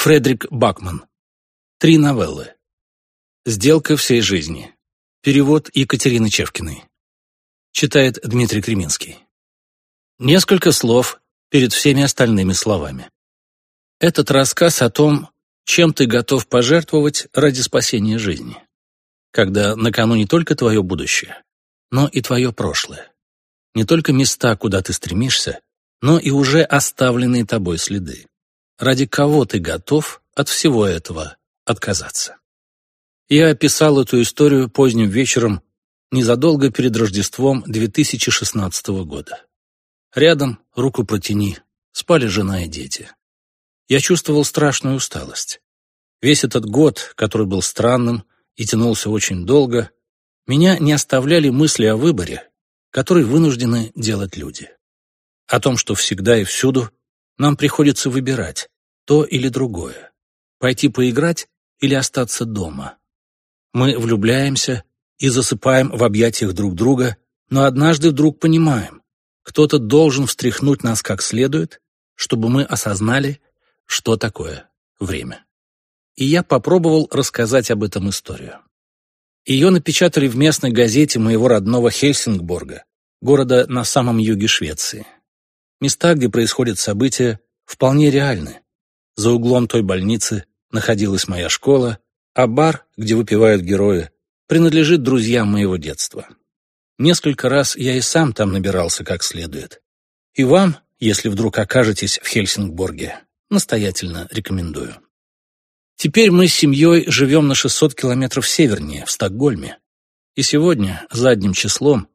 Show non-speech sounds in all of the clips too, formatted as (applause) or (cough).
Фредерик Бакман. Три новеллы. Сделка всей жизни. Перевод Екатерины Чевкиной. Читает Дмитрий Креминский. Несколько слов перед всеми остальными словами. Этот рассказ о том, чем ты готов пожертвовать ради спасения жизни, когда на кону не только твое будущее, но и твое прошлое. Не только места, куда ты стремишься, но и уже оставленные тобой следы. Ради кого ты готов от всего этого отказаться? Я описал эту историю поздним вечером, незадолго перед Рождеством 2016 года. Рядом, руку протяни, спали жена и дети. Я чувствовал страшную усталость. Весь этот год, который был странным и тянулся очень долго, меня не оставляли мысли о выборе, который вынуждены делать люди. О том, что всегда и всюду нам приходится выбирать то или другое. Пойти поиграть или остаться дома. Мы влюбляемся и засыпаем в объятиях друг друга, но однажды вдруг понимаем, кто-то должен встряхнуть нас как следует, чтобы мы осознали, что такое время. И я попробовал рассказать об этом историю. Ее напечатали в местной газете моего родного Хельсингборга, города на самом юге Швеции. Места, где происходят события, вполне реальны. За углом той больницы находилась моя школа, а бар, где выпивают герои, принадлежит друзьям моего детства. Несколько раз я и сам там набирался как следует. И вам, если вдруг окажетесь в Хельсингборге, настоятельно рекомендую. Теперь мы с семьей живем на 600 километров севернее, в Стокгольме. И сегодня, задним числом,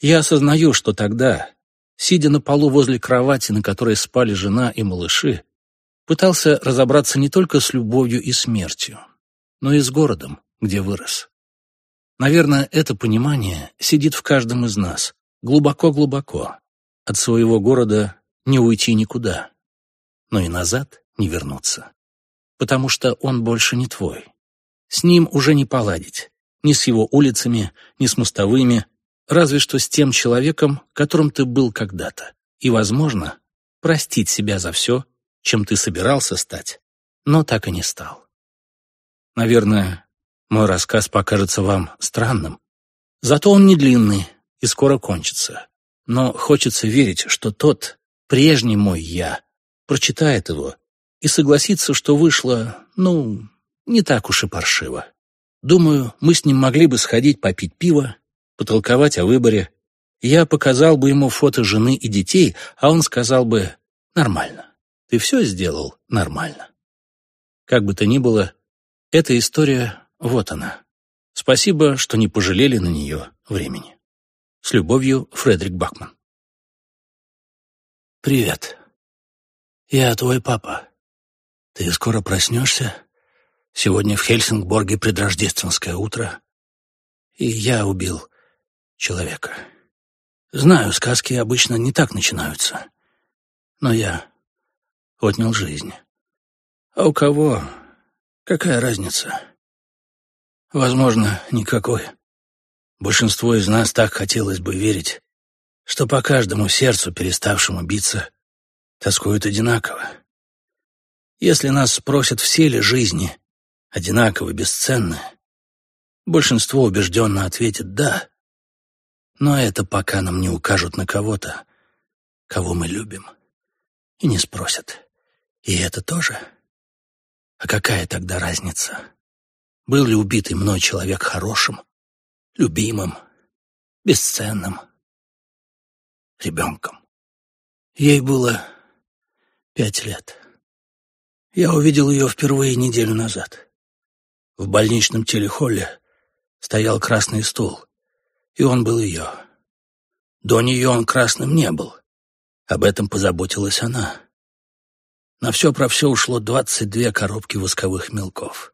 я осознаю, что тогда, сидя на полу возле кровати, на которой спали жена и малыши, пытался разобраться не только с любовью и смертью, но и с городом, где вырос. Наверное, это понимание сидит в каждом из нас, глубоко-глубоко. От своего города не уйти никуда, но и назад не вернуться потому что он больше не твой. С ним уже не поладить, ни с его улицами, ни с мостовыми, разве что с тем человеком, которым ты был когда-то. И, возможно, простить себя за все, чем ты собирался стать, но так и не стал. Наверное, мой рассказ покажется вам странным. Зато он не длинный и скоро кончится. Но хочется верить, что тот, прежний мой я, прочитает его и согласиться, что вышло, ну, не так уж и паршиво. Думаю, мы с ним могли бы сходить попить пиво, потолковать о выборе. Я показал бы ему фото жены и детей, а он сказал бы «нормально». Ты все сделал нормально. Как бы то ни было, эта история, вот она. Спасибо, что не пожалели на нее времени. С любовью, Фредерик Бакман. Привет. Я твой папа. Ты скоро проснешься? Сегодня в Хельсингборге предрождественское утро. И я убил человека. Знаю, сказки обычно не так начинаются. Но я отнял жизнь. А у кого? Какая разница? Возможно, никакой. Большинство из нас так хотелось бы верить, что по каждому сердцу, переставшему биться, тоскуют одинаково. Если нас спросят, все ли жизни одинаково бесценны, большинство убежденно ответит «да». Но это пока нам не укажут на кого-то, кого мы любим, и не спросят. И это тоже? А какая тогда разница? Был ли убитый мной человек хорошим, любимым, бесценным, ребенком? Ей было пять лет. Я увидел ее впервые неделю назад. В больничном телехолле стоял красный стул, и он был ее. До нее он красным не был. Об этом позаботилась она. На все про все ушло двадцать две коробки восковых мелков.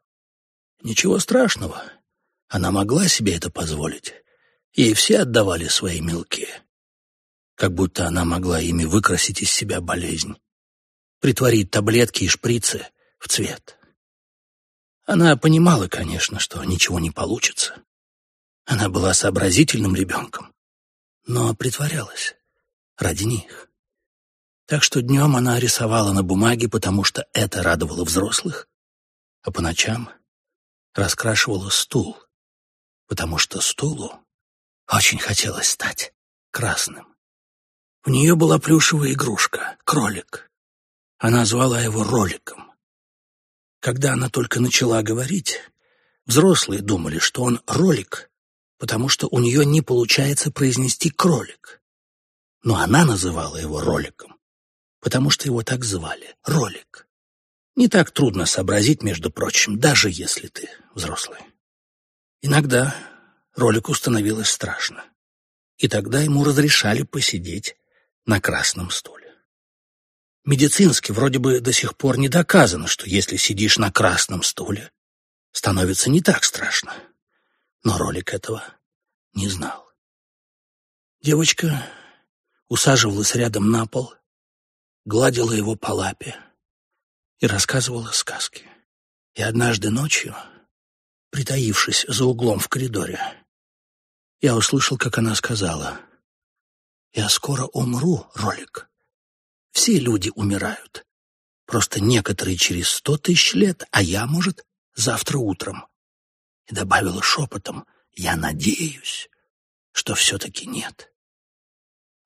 Ничего страшного. Она могла себе это позволить. Ей все отдавали свои мелки. Как будто она могла ими выкрасить из себя болезнь притворить таблетки и шприцы в цвет. Она понимала, конечно, что ничего не получится. Она была сообразительным ребенком, но притворялась ради них. Так что днем она рисовала на бумаге, потому что это радовало взрослых, а по ночам раскрашивала стул, потому что стулу очень хотелось стать красным. У нее была плюшевая игрушка — кролик. Она звала его роликом. Когда она только начала говорить, взрослые думали, что он ролик, потому что у нее не получается произнести кролик. Но она называла его роликом, потому что его так звали — ролик. Не так трудно сообразить, между прочим, даже если ты взрослый. Иногда ролику становилось страшно, и тогда ему разрешали посидеть на красном стуле. Медицински вроде бы до сих пор не доказано, что если сидишь на красном стуле, становится не так страшно. Но ролик этого не знал. Девочка усаживалась рядом на пол, гладила его по лапе и рассказывала сказки. И однажды ночью, притаившись за углом в коридоре, я услышал, как она сказала, «Я скоро умру, ролик. Все люди умирают. Просто некоторые через сто тысяч лет, а я, может, завтра утром». И добавила шепотом, «Я надеюсь, что все-таки нет».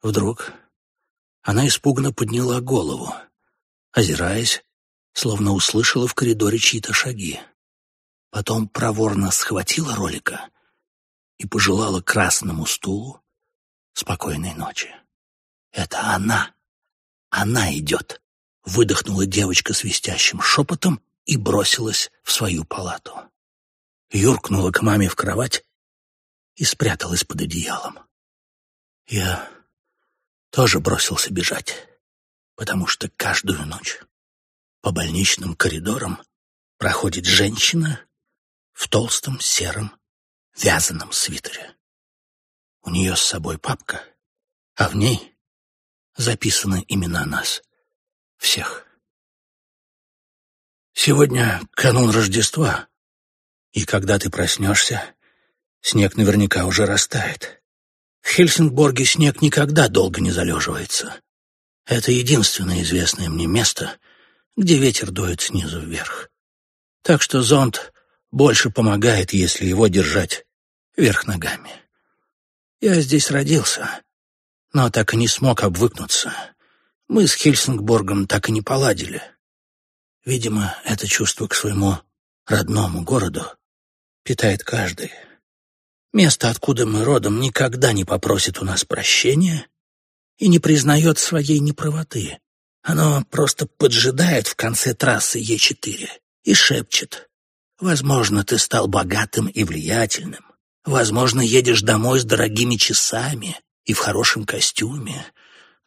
Вдруг она испуганно подняла голову, озираясь, словно услышала в коридоре чьи-то шаги. Потом проворно схватила ролика и пожелала красному стулу спокойной ночи. «Это она! Она идет!» — выдохнула девочка свистящим шепотом и бросилась в свою палату. Юркнула к маме в кровать и спряталась под одеялом. Я тоже бросился бежать, потому что каждую ночь по больничным коридорам проходит женщина в толстом сером вязаном свитере. У нее с собой папка, а в ней записаны имена нас, всех. Сегодня канун Рождества, и когда ты проснешься, снег наверняка уже растает. В Хельсингборге снег никогда долго не залеживается. Это единственное известное мне место, где ветер дует снизу вверх. Так что зонт больше помогает, если его держать вверх ногами. Я здесь родился, но так и не смог обвыкнуться. Мы с Хельсингборгом так и не поладили. Видимо, это чувство к своему родному городу питает каждый. Место, откуда мы родом, никогда не попросит у нас прощения и не признает своей неправоты. Оно просто поджидает в конце трассы Е4 и шепчет. «Возможно, ты стал богатым и влиятельным. Возможно, едешь домой с дорогими часами и в хорошем костюме.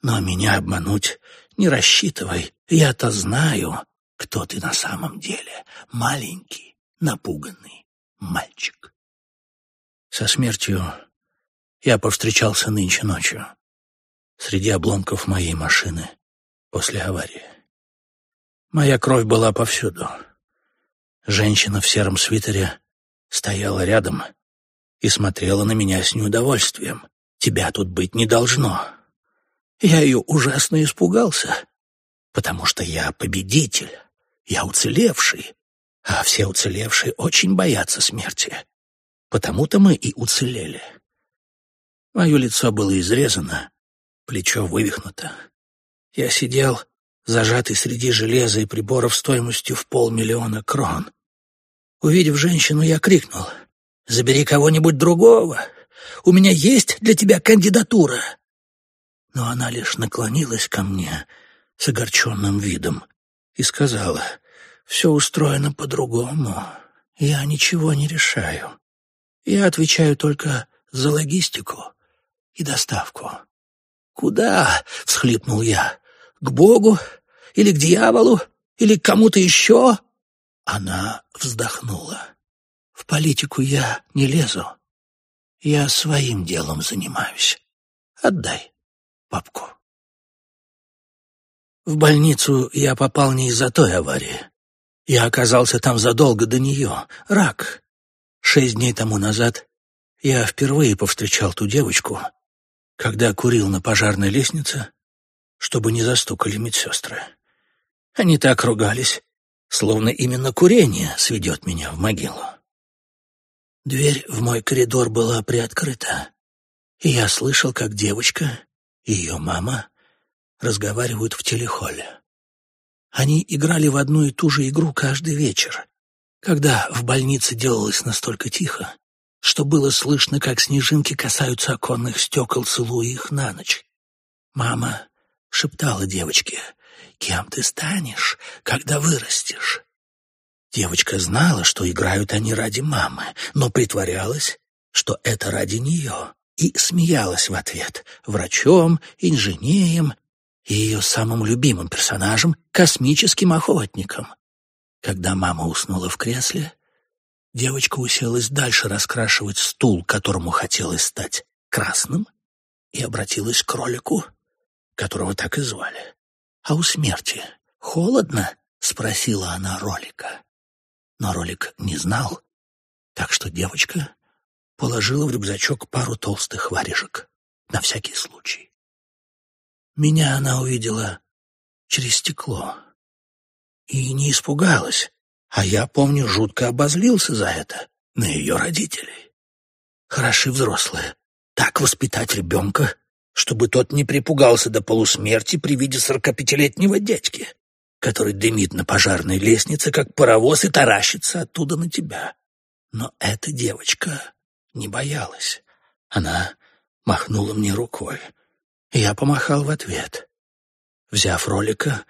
Но меня обмануть не рассчитывай. Я-то знаю, кто ты на самом деле. Маленький, напуганный мальчик». Со смертью я повстречался нынче ночью среди обломков моей машины после аварии. Моя кровь была повсюду. Женщина в сером свитере стояла рядом и смотрела на меня с неудовольствием. «Тебя тут быть не должно». Я ее ужасно испугался, потому что я победитель, я уцелевший, а все уцелевшие очень боятся смерти. Потому-то мы и уцелели. Мое лицо было изрезано, плечо вывихнуто. Я сидел, зажатый среди железа и приборов стоимостью в полмиллиона крон. Увидев женщину, я крикнул «Забери кого-нибудь другого! У меня есть для тебя кандидатура!» Но она лишь наклонилась ко мне с огорченным видом и сказала «Все устроено по-другому, я ничего не решаю. Я отвечаю только за логистику и доставку. «Куда?» — всхлипнул я. «К Богу? Или к дьяволу? Или к кому-то еще?» Она вздохнула. «В политику я не лезу. Я своим делом занимаюсь. Отдай папку». В больницу я попал не из-за той аварии. Я оказался там задолго до нее. Рак. Шесть дней тому назад я впервые повстречал ту девочку, когда курил на пожарной лестнице чтобы не застукали медсестры. Они так ругались, словно именно курение сведет меня в могилу. Дверь в мой коридор была приоткрыта, и я слышал, как девочка и ее мама разговаривают в телехолле. Они играли в одну и ту же игру каждый вечер, когда в больнице делалось настолько тихо, что было слышно, как снежинки касаются оконных стекол, целуя их на ночь. Мама шептала девочке, «Кем ты станешь, когда вырастешь?» Девочка знала, что играют они ради мамы, но притворялась, что это ради нее, и смеялась в ответ врачом, инженером и ее самым любимым персонажем — космическим охотником. Когда мама уснула в кресле, девочка уселась дальше раскрашивать стул, которому хотелось стать красным, и обратилась к кролику, которого так и звали. «А у смерти холодно?» — спросила она ролика. Но ролик не знал, так что девочка положила в рюкзачок пару толстых варежек на всякий случай. Меня она увидела через стекло и не испугалась, а я, помню, жутко обозлился за это на ее родителей. Хороши взрослые. Так воспитать ребенка, чтобы тот не припугался до полусмерти при виде сорокапятилетнего дядьки, который дымит на пожарной лестнице, как паровоз, и таращится оттуда на тебя. Но эта девочка не боялась. Она махнула мне рукой. Я помахал в ответ. Взяв ролика,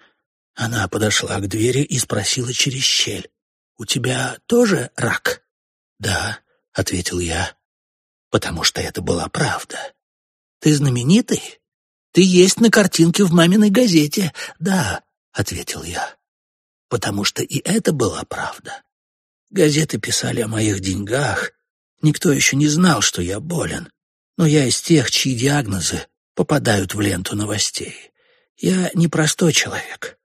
она подошла к двери и спросила через щель. «У тебя тоже рак?» «Да», — ответил я, потому что это была правда. «Ты знаменитый? Ты есть на картинке в маминой газете?» «Да», — ответил я, потому что и это была правда. Газеты писали о моих деньгах. Никто еще не знал, что я болен. Но я из тех, чьи диагнозы попадают в ленту новостей. Я не простой человек.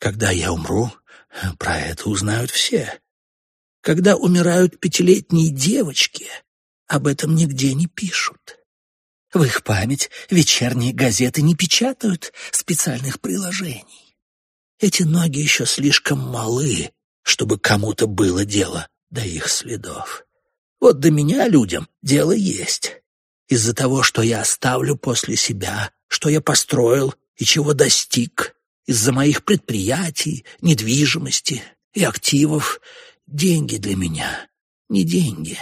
Когда я умру, про это узнают все. Когда умирают пятилетние девочки, об этом нигде не пишут. В их память вечерние газеты не печатают специальных приложений. Эти ноги еще слишком малы, чтобы кому-то было дело до их следов. Вот до меня людям дело есть из-за того, что я оставлю после себя, что я построил и чего достиг, из-за моих предприятий, недвижимости и активов. Деньги для меня не деньги,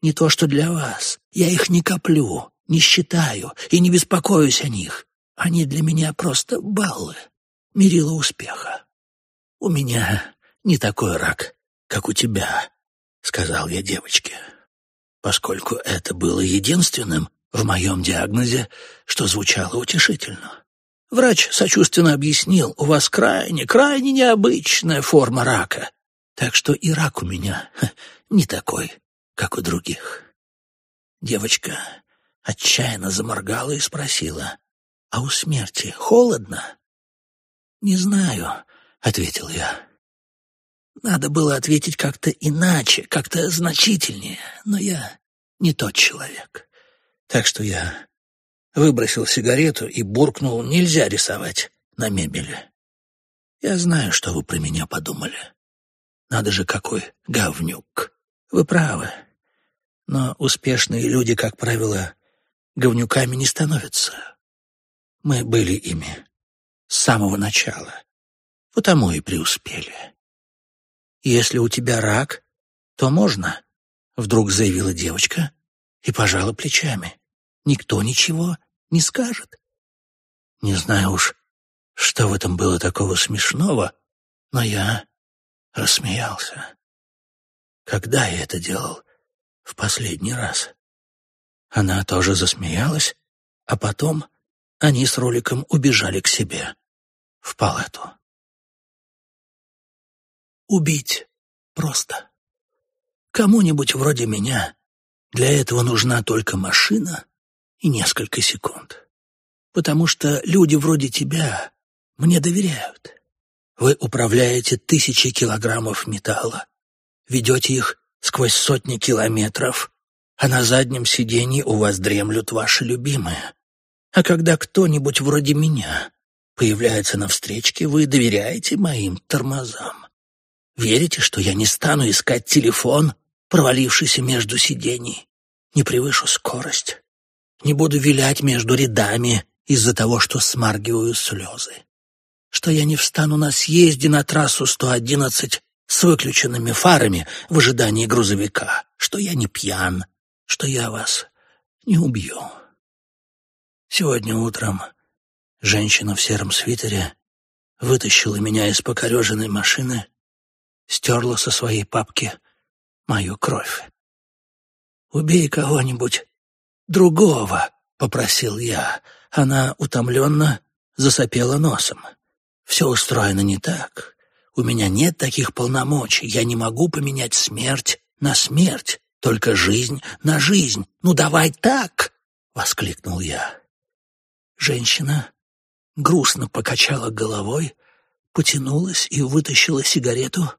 не то, что для вас. Я их не коплю, не считаю и не беспокоюсь о них. Они для меня просто баллы, мерило успеха. У меня не такой рак, как у тебя, — сказал я девочке поскольку это было единственным в моем диагнозе, что звучало утешительно. Врач сочувственно объяснил, у вас крайне, крайне необычная форма рака, так что и рак у меня не такой, как у других. Девочка отчаянно заморгала и спросила, «А у смерти холодно?» «Не знаю», — ответил я. Надо было ответить как-то иначе, как-то значительнее, но я не тот человек. Так что я выбросил сигарету и буркнул «нельзя рисовать на мебели». Я знаю, что вы про меня подумали. Надо же, какой говнюк. Вы правы. Но успешные люди, как правило, говнюками не становятся. Мы были ими с самого начала, потому и преуспели. «Если у тебя рак, то можно», — вдруг заявила девочка и пожала плечами. «Никто ничего не скажет». Не знаю уж, что в этом было такого смешного, но я рассмеялся. Когда я это делал в последний раз? Она тоже засмеялась, а потом они с роликом убежали к себе в палату. Убить просто. Кому-нибудь вроде меня для этого нужна только машина и несколько секунд. Потому что люди вроде тебя мне доверяют. Вы управляете тысячи килограммов металла, ведете их сквозь сотни километров, а на заднем сиденье у вас дремлют ваши любимые. А когда кто-нибудь вроде меня появляется на встречке, вы доверяете моим тормозам. Верите, что я не стану искать телефон, провалившийся между сидений, не превышу скорость, не буду вилять между рядами из-за того, что смаргиваю слезы, что я не встану на съезде на трассу 111 с выключенными фарами в ожидании грузовика, что я не пьян, что я вас не убью. Сегодня утром женщина в сером свитере вытащила меня из покореженной машины, стерла со своей папки мою кровь. «Убей кого-нибудь другого», — попросил я. Она утомленно засопела носом. «Все устроено не так. У меня нет таких полномочий. Я не могу поменять смерть на смерть, только жизнь на жизнь. Ну давай так!» — воскликнул я. Женщина грустно покачала головой, потянулась и вытащила сигарету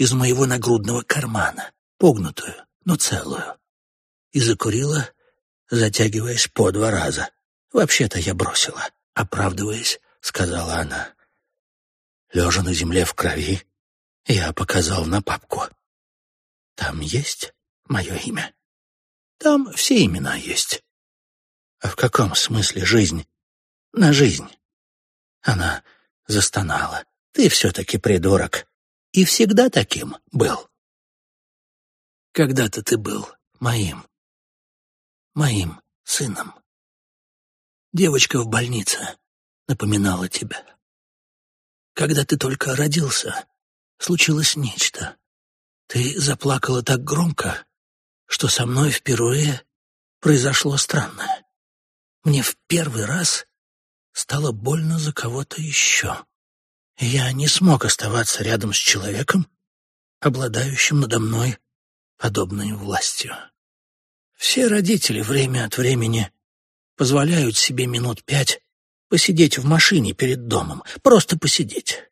из моего нагрудного кармана, погнутую, но целую, и закурила, затягиваясь по два раза. «Вообще-то я бросила», — оправдываясь, сказала она. Лежа на земле в крови, я показал на папку. «Там есть мое имя?» «Там все имена есть». «А в каком смысле жизнь на жизнь. Она застонала. Ты все-таки придурок. И всегда таким был. Когда-то ты был моим. Моим сыном. Девочка в больнице напоминала тебя. Когда ты только родился, случилось нечто. Ты заплакала так громко, что со мной впервые произошло странное. Мне в первый раз стало больно за кого-то еще. Я не смог оставаться рядом с человеком, обладающим надо мной подобной властью. Все родители время от времени позволяют себе минут пять посидеть в машине перед домом, просто посидеть,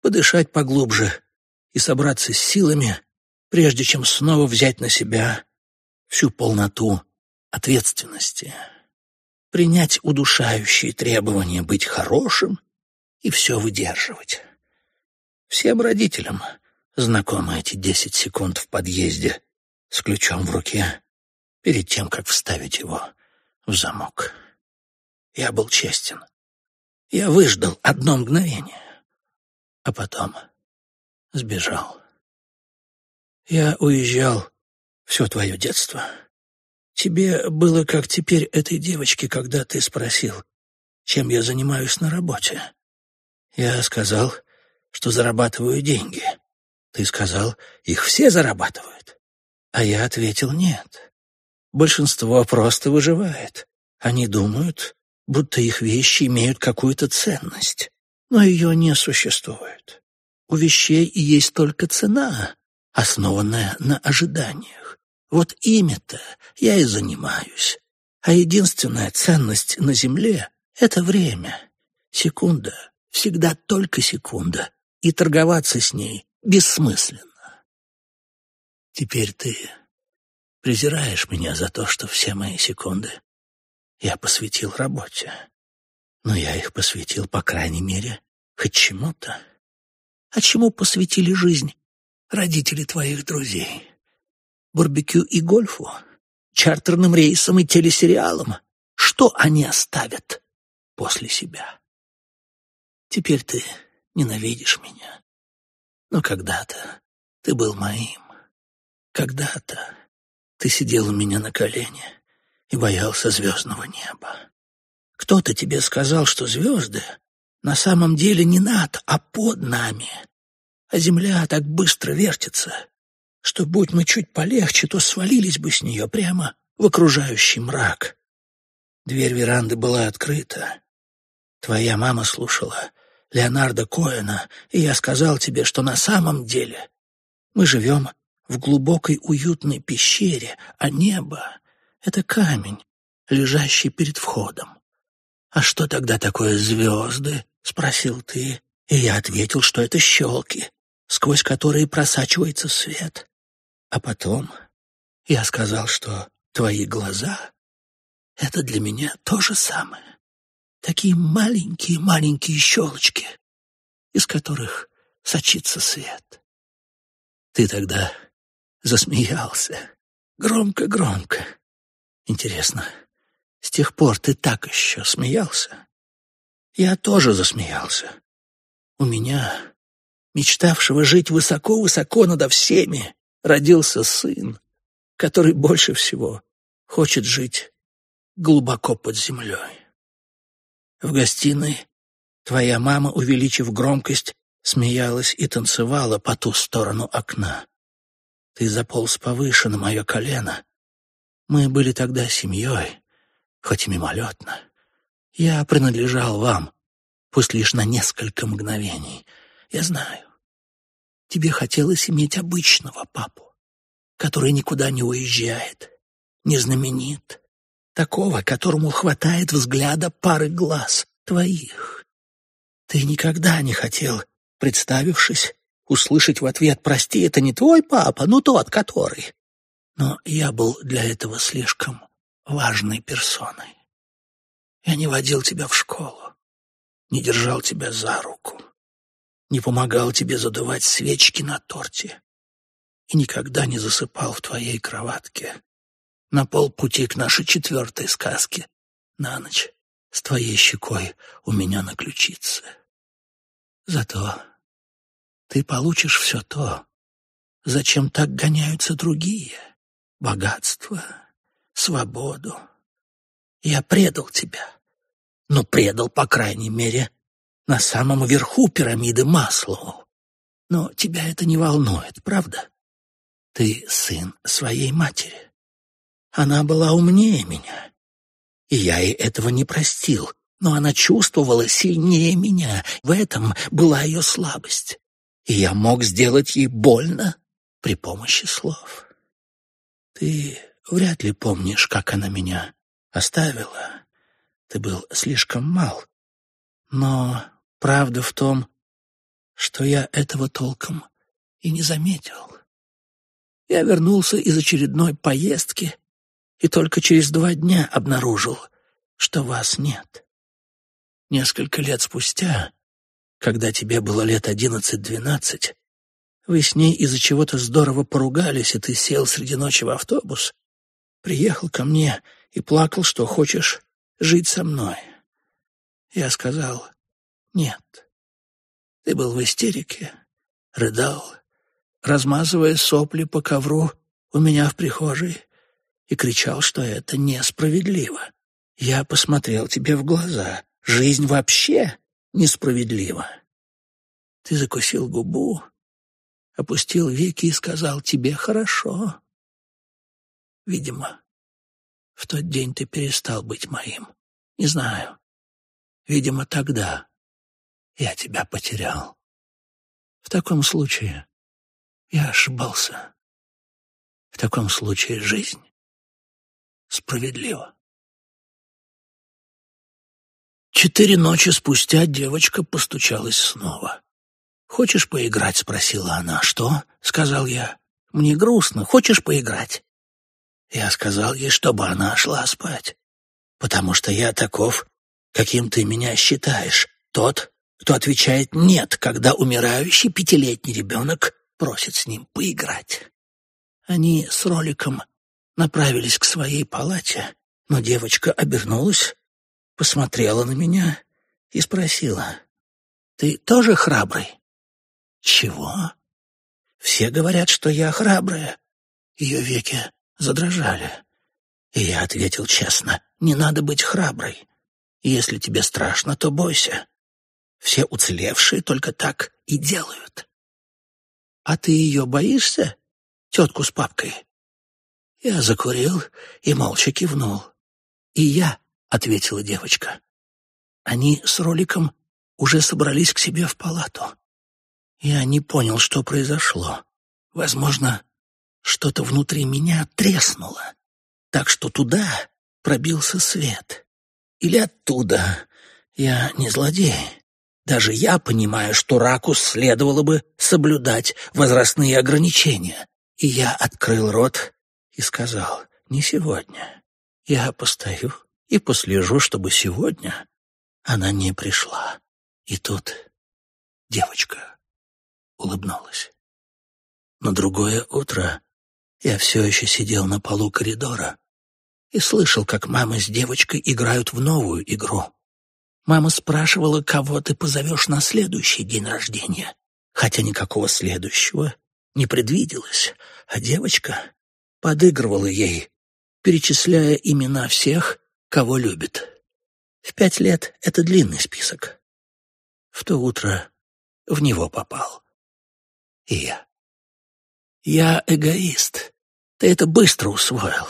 подышать поглубже и собраться с силами, прежде чем снова взять на себя всю полноту ответственности принять удушающие требования быть хорошим и все выдерживать. Всем родителям знакомы эти десять секунд в подъезде с ключом в руке перед тем, как вставить его в замок. Я был честен. Я выждал одно мгновение, а потом сбежал. Я уезжал все твое детство — Тебе было как теперь этой девочке, когда ты спросил, чем я занимаюсь на работе. Я сказал, что зарабатываю деньги. Ты сказал, их все зарабатывают. А я ответил, нет. Большинство просто выживает. Они думают, будто их вещи имеют какую-то ценность, но ее не существует. У вещей есть только цена, основанная на ожиданиях. Вот ими-то я и занимаюсь. А единственная ценность на Земле — это время. Секунда, всегда только секунда, и торговаться с ней бессмысленно. Теперь ты презираешь меня за то, что все мои секунды я посвятил работе. Но я их посвятил, по крайней мере, хоть чему-то. А чему посвятили жизнь родители твоих друзей? барбекю и гольфу, чартерным рейсам и телесериалам. Что они оставят после себя? Теперь ты ненавидишь меня. Но когда-то ты был моим. Когда-то ты сидел у меня на колене и боялся звездного неба. Кто-то тебе сказал, что звезды на самом деле не над, а под нами, а земля так быстро вертится, что, будь мы чуть полегче, то свалились бы с нее прямо в окружающий мрак. Дверь веранды была открыта. Твоя мама слушала Леонардо Коэна, и я сказал тебе, что на самом деле мы живем в глубокой уютной пещере, а небо — это камень, лежащий перед входом. «А что тогда такое звезды?» — спросил ты, и я ответил, что это щелки, сквозь которые просачивается свет. А потом я сказал, что твои глаза — это для меня то же самое. Такие маленькие-маленькие щелочки, из которых сочится свет. Ты тогда засмеялся. Громко-громко. Интересно, с тех пор ты так еще смеялся? Я тоже засмеялся. У меня, мечтавшего жить высоко-высоко надо всеми, родился сын, который больше всего хочет жить глубоко под землей. В гостиной твоя мама, увеличив громкость, смеялась и танцевала по ту сторону окна. Ты заполз повыше на мое колено. Мы были тогда семьей, хоть и мимолетно. Я принадлежал вам, пусть лишь на несколько мгновений. Я знаю. Тебе хотелось иметь обычного папу, который никуда не уезжает, не знаменит, такого, которому хватает взгляда пары глаз твоих. Ты никогда не хотел, представившись, услышать в ответ «Прости, это не твой папа, ну тот, который». Но я был для этого слишком важной персоной. Я не водил тебя в школу, не держал тебя за руку, не помогал тебе задувать свечки на торте и никогда не засыпал в твоей кроватке на полпути к нашей четвертой сказке на ночь с твоей щекой у меня на ключице. Зато ты получишь все то, зачем так гоняются другие — богатство, свободу. Я предал тебя, но предал, по крайней мере, на самом верху пирамиды Маслоу. Но тебя это не волнует, правда? Ты сын своей матери. Она была умнее меня, и я ей этого не простил, но она чувствовала сильнее меня. В этом была ее слабость и я мог сделать ей больно при помощи слов. Ты вряд ли помнишь, как она меня оставила. Ты был слишком мал. Но правда в том, что я этого толком и не заметил. Я вернулся из очередной поездки и только через два дня обнаружил, что вас нет. Несколько лет спустя когда тебе было лет одиннадцать-двенадцать, вы с ней из-за чего-то здорово поругались, и ты сел среди ночи в автобус, приехал ко мне и плакал, что хочешь жить со мной. Я сказал «нет». Ты был в истерике, рыдал, размазывая сопли по ковру у меня в прихожей и кричал, что это несправедливо. Я посмотрел тебе в глаза. Жизнь вообще несправедливо. Ты закусил губу, опустил веки и сказал «тебе хорошо». Видимо, в тот день ты перестал быть моим. Не знаю. Видимо, тогда я тебя потерял. В таком случае я ошибался. В таком случае жизнь справедлива. Четыре ночи спустя девочка постучалась снова. «Хочешь поиграть?» — спросила она. «Что?» — сказал я. «Мне грустно. Хочешь поиграть?» Я сказал ей, чтобы она шла спать. «Потому что я таков, каким ты меня считаешь. Тот, кто отвечает «нет», когда умирающий пятилетний ребенок просит с ним поиграть». Они с роликом направились к своей палате, но девочка обернулась посмотрела на меня и спросила, «Ты тоже храбрый?» «Чего?» «Все говорят, что я храбрая». Ее веки задрожали. И я ответил честно, «Не надо быть храброй. Если тебе страшно, то бойся. Все уцелевшие только так и делают». «А ты ее боишься, тетку с папкой?» Я закурил и молча кивнул. «И я ответила девочка. Они с роликом уже собрались к себе в палату. Я не понял, что произошло. Возможно, что-то внутри меня треснуло, так что туда пробился свет. Или оттуда. Я не злодей. Даже я понимаю, что ракус следовало бы соблюдать возрастные ограничения. И я открыл рот и сказал, не сегодня. Я постою и послежу, чтобы сегодня она не пришла. И тут девочка улыбнулась. На другое утро я все еще сидел на полу коридора и слышал, как мама с девочкой играют в новую игру. Мама спрашивала, кого ты позовешь на следующий день рождения, хотя никакого следующего не предвиделось, а девочка подыгрывала ей, перечисляя имена всех, кого любит. В пять лет это длинный список. В то утро в него попал. И я. Я эгоист. Ты это быстро усвоил.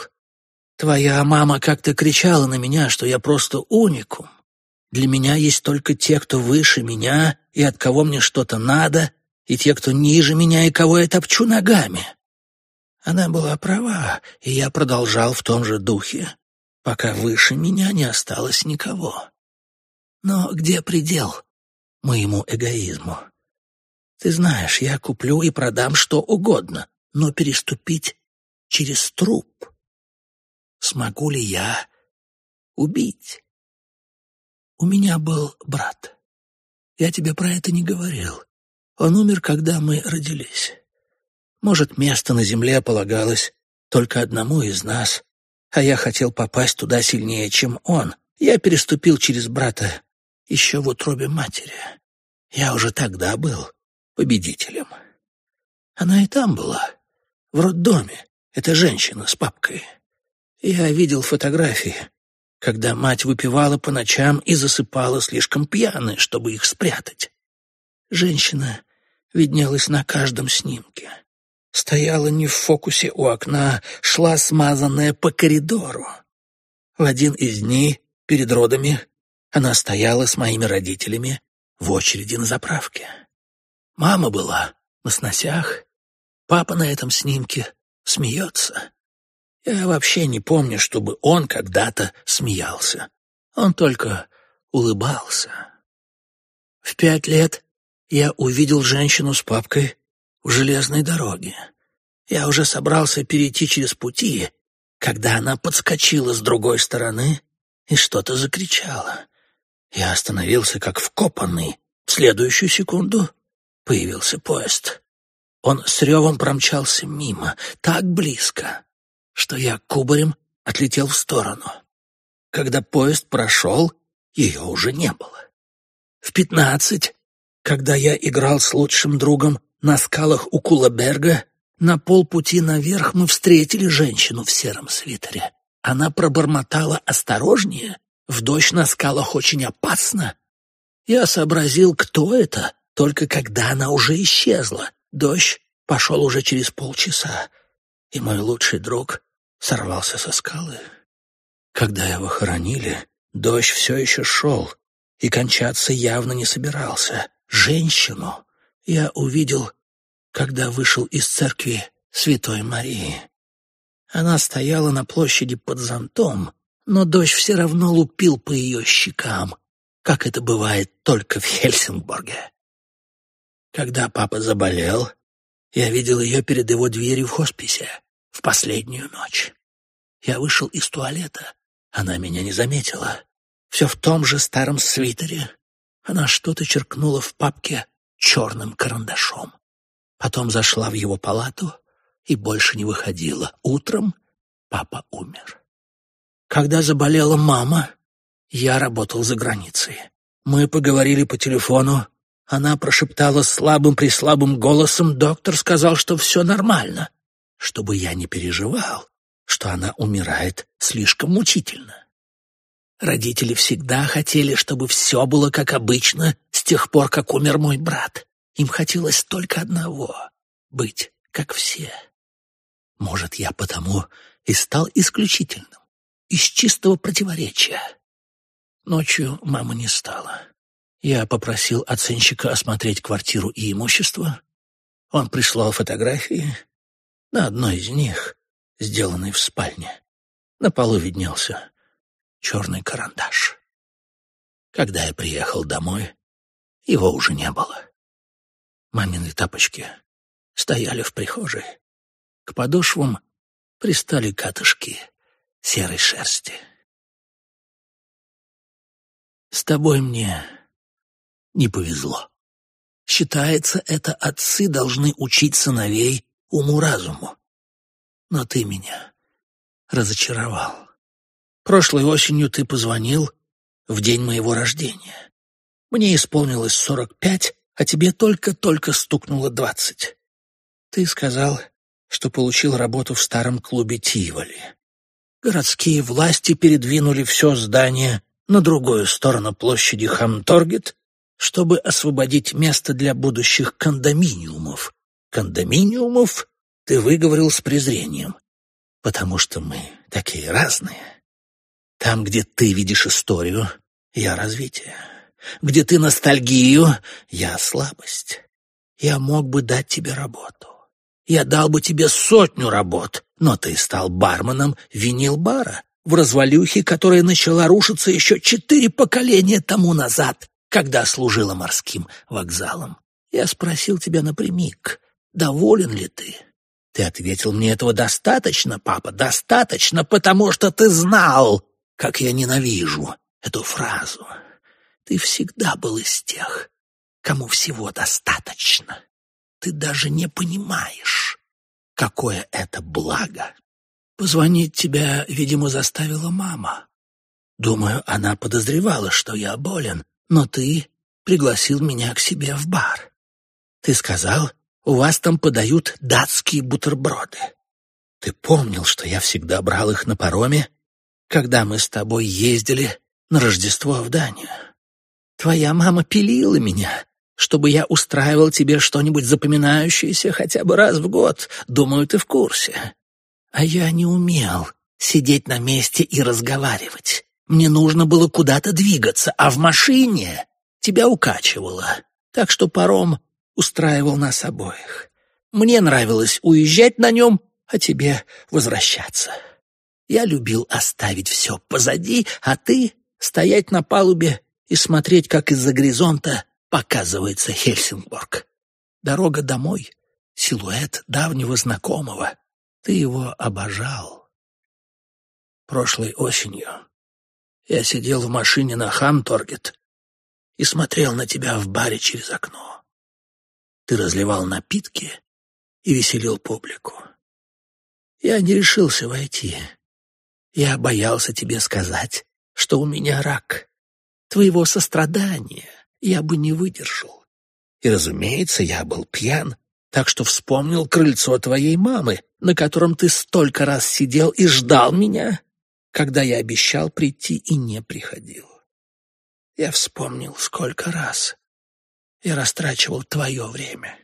Твоя мама как-то кричала на меня, что я просто уникум. Для меня есть только те, кто выше меня и от кого мне что-то надо, и те, кто ниже меня и кого я топчу ногами. Она была права, и я продолжал в том же духе, пока выше меня не осталось никого. Но где предел моему эгоизму? Ты знаешь, я куплю и продам что угодно, но переступить через труп смогу ли я убить? У меня был брат. Я тебе про это не говорил. Он умер, когда мы родились. Может, место на земле полагалось только одному из нас, а я хотел попасть туда сильнее, чем он. Я переступил через брата еще в утробе матери. Я уже тогда был победителем. Она и там была, в роддоме, эта женщина с папкой. Я видел фотографии, когда мать выпивала по ночам и засыпала слишком пьяной, чтобы их спрятать. Женщина виднелась на каждом снимке стояла не в фокусе у окна, шла смазанная по коридору. В один из дней, перед родами, она стояла с моими родителями в очереди на заправке. Мама была на сносях, папа на этом снимке смеется. Я вообще не помню, чтобы он когда-то смеялся. Он только улыбался. В пять лет я увидел женщину с папкой у железной дороги. Я уже собрался перейти через пути, когда она подскочила с другой стороны и что-то закричала. Я остановился как вкопанный. В следующую секунду появился поезд. Он с ревом промчался мимо, так близко, что я кубарем отлетел в сторону. Когда поезд прошел, ее уже не было. В пятнадцать, когда я играл с лучшим другом на скалах у Кулаберга на полпути наверх мы встретили женщину в сером свитере. Она пробормотала осторожнее, в дождь на скалах очень опасно. Я сообразил, кто это, только когда она уже исчезла. Дождь пошел уже через полчаса, и мой лучший друг сорвался со скалы. Когда его хоронили, дождь все еще шел и кончаться явно не собирался. Женщину я увидел, когда вышел из церкви Святой Марии. Она стояла на площади под зонтом, но дождь все равно лупил по ее щекам, как это бывает только в Хельсингборге. Когда папа заболел, я видел ее перед его дверью в хосписе в последнюю ночь. Я вышел из туалета, она меня не заметила. Все в том же старом свитере. Она что-то черкнула в папке черным карандашом. Потом зашла в его палату и больше не выходила. Утром папа умер. Когда заболела мама, я работал за границей. Мы поговорили по телефону. Она прошептала слабым-прислабым голосом, доктор сказал, что все нормально, чтобы я не переживал, что она умирает слишком мучительно. Родители всегда хотели, чтобы все было как обычно с тех пор, как умер мой брат. Им хотелось только одного — быть как все. Может, я потому и стал исключительным, из чистого противоречия. Ночью мама не стала. Я попросил оценщика осмотреть квартиру и имущество. Он прислал фотографии. На одной из них, сделанной в спальне, на полу виднелся черный карандаш. Когда я приехал домой, его уже не было. Мамины тапочки стояли в прихожей. К подошвам пристали катышки серой шерсти. С тобой мне не повезло. Считается, это отцы должны учить сыновей уму-разуму. Но ты меня разочаровал. Прошлой осенью ты позвонил в день моего рождения. Мне исполнилось сорок пять, а тебе только-только стукнуло двадцать. Ты сказал, что получил работу в старом клубе Тиволи. Городские власти передвинули все здание на другую сторону площади Хамторгет, чтобы освободить место для будущих кондоминиумов. Кондоминиумов ты выговорил с презрением, потому что мы такие разные. Там, где ты видишь историю, я развитие. Где ты ностальгию, я слабость. Я мог бы дать тебе работу. Я дал бы тебе сотню работ, но ты стал барменом винил-бара в развалюхе, которая начала рушиться еще четыре поколения тому назад, когда служила морским вокзалом. Я спросил тебя напрямик, доволен ли ты? Ты ответил мне этого достаточно, папа, достаточно, потому что ты знал, как я ненавижу эту фразу. Ты всегда был из тех, кому всего достаточно. Ты даже не понимаешь, какое это благо. Позвонить тебя, видимо, заставила мама. Думаю, она подозревала, что я болен, но ты пригласил меня к себе в бар. Ты сказал, у вас там подают датские бутерброды. Ты помнил, что я всегда брал их на пароме, когда мы с тобой ездили на Рождество в Данию. Твоя мама пилила меня, чтобы я устраивал тебе что-нибудь запоминающееся хотя бы раз в год. Думаю, ты в курсе. А я не умел сидеть на месте и разговаривать. Мне нужно было куда-то двигаться, а в машине тебя укачивало. Так что паром устраивал нас обоих. Мне нравилось уезжать на нем, а тебе возвращаться. Я любил оставить все позади, а ты стоять на палубе и смотреть, как из-за горизонта показывается Хельсингборг. Дорога домой, силуэт давнего знакомого. Ты его обожал. Прошлой осенью я сидел в машине на Хамторгет и смотрел на тебя в баре через окно. Ты разливал напитки и веселил публику. Я не решился войти. Я боялся тебе сказать, что у меня рак. Твоего сострадания я бы не выдержал. И, разумеется, я был пьян, так что вспомнил крыльцо твоей мамы, на котором ты столько раз сидел и ждал меня, когда я обещал прийти и не приходил. Я вспомнил, сколько раз я растрачивал твое время.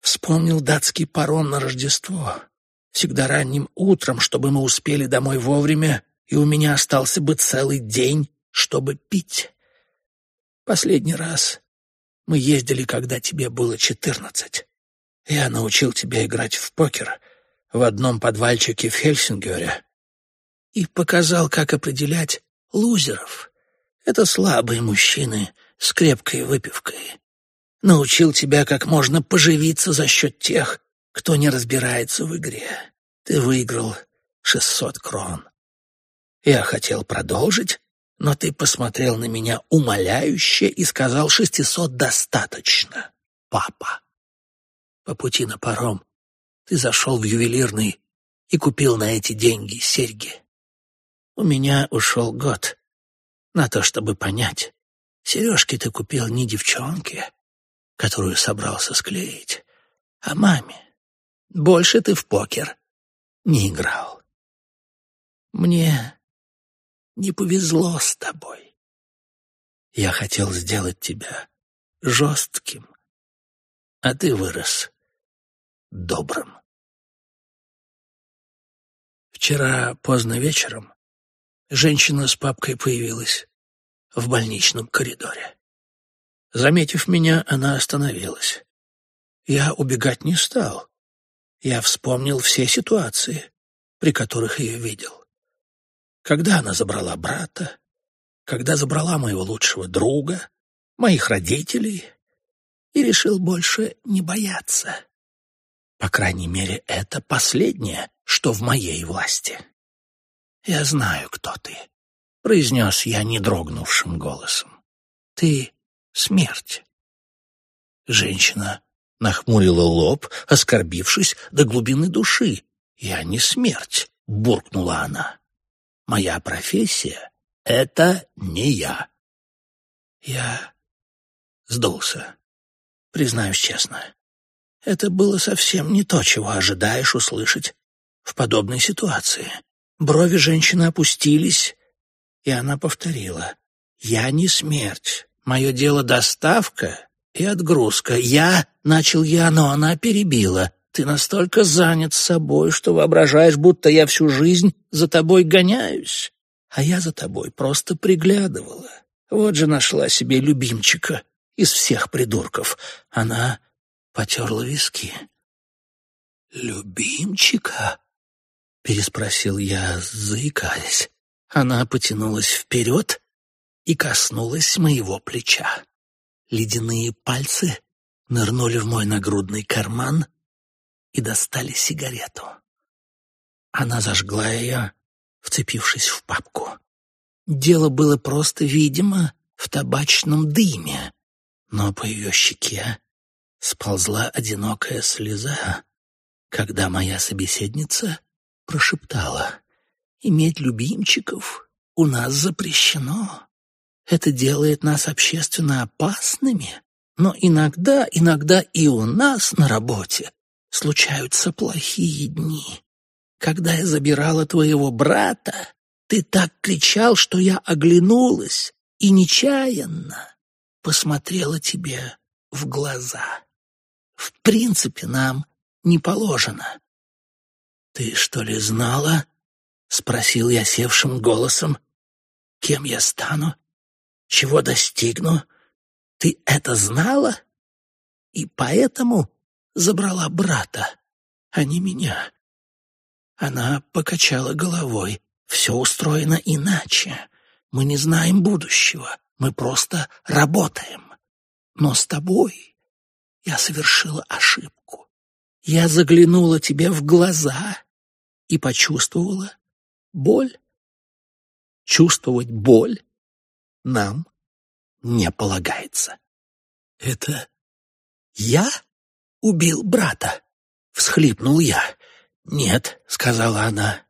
Вспомнил датский паром на Рождество, всегда ранним утром, чтобы мы успели домой вовремя, и у меня остался бы целый день, чтобы пить. Последний раз мы ездили, когда тебе было четырнадцать. Я научил тебя играть в покер в одном подвальчике в Хельсингере и показал, как определять лузеров. Это слабые мужчины с крепкой выпивкой. Научил тебя, как можно поживиться за счет тех, кто не разбирается в игре. Ты выиграл шестьсот крон. Я хотел продолжить, но ты посмотрел на меня умоляюще и сказал шестисот достаточно, папа. По пути на паром ты зашел в ювелирный и купил на эти деньги серьги. У меня ушел год на то, чтобы понять. Сережки ты купил не девчонке, которую собрался склеить, а маме. Больше ты в покер не играл. Мне не повезло с тобой. Я хотел сделать тебя жестким, а ты вырос добрым. Вчера поздно вечером женщина с папкой появилась в больничном коридоре. Заметив меня, она остановилась. Я убегать не стал. Я вспомнил все ситуации, при которых ее видел. Когда она забрала брата, когда забрала моего лучшего друга, моих родителей, и решил больше не бояться. По крайней мере, это последнее, что в моей власти. Я знаю, кто ты. — произнес я недрогнувшим голосом. «Ты — смерть». Женщина нахмурила лоб, оскорбившись до глубины души. «Я не смерть», — буркнула она. «Моя профессия — это не я». Я сдулся, признаюсь честно. Это было совсем не то, чего ожидаешь услышать в подобной ситуации. Брови женщины опустились, и она повторила. «Я не смерть. Мое дело доставка и отгрузка. Я...» — начал я, но она перебила. «Ты настолько занят собой, что воображаешь, будто я всю жизнь за тобой гоняюсь. А я за тобой просто приглядывала. Вот же нашла себе любимчика из всех придурков. Она потерла виски. «Любимчика?» — переспросил я, заикаясь. Она потянулась вперед и коснулась моего плеча. Ледяные пальцы нырнули в мой нагрудный карман и достали сигарету. Она зажгла ее, вцепившись в папку. Дело было просто видимо в табачном дыме, но по ее щеке сползла одинокая слеза, когда моя собеседница прошептала «Иметь любимчиков у нас запрещено. Это делает нас общественно опасными, но иногда, иногда и у нас на работе случаются плохие дни. Когда я забирала твоего брата, ты так кричал, что я оглянулась и нечаянно посмотрела тебе в глаза в принципе нам не положено. «Ты что ли знала?» — спросил я севшим голосом. «Кем я стану? Чего достигну? Ты это знала? И поэтому забрала брата, а не меня?» Она покачала головой. «Все устроено иначе. Мы не знаем будущего. Мы просто работаем. Но с тобой я совершила ошибку. Я заглянула тебе в глаза и почувствовала боль. Чувствовать боль нам не полагается. Это я убил брата? Всхлипнул я. Нет, сказала она.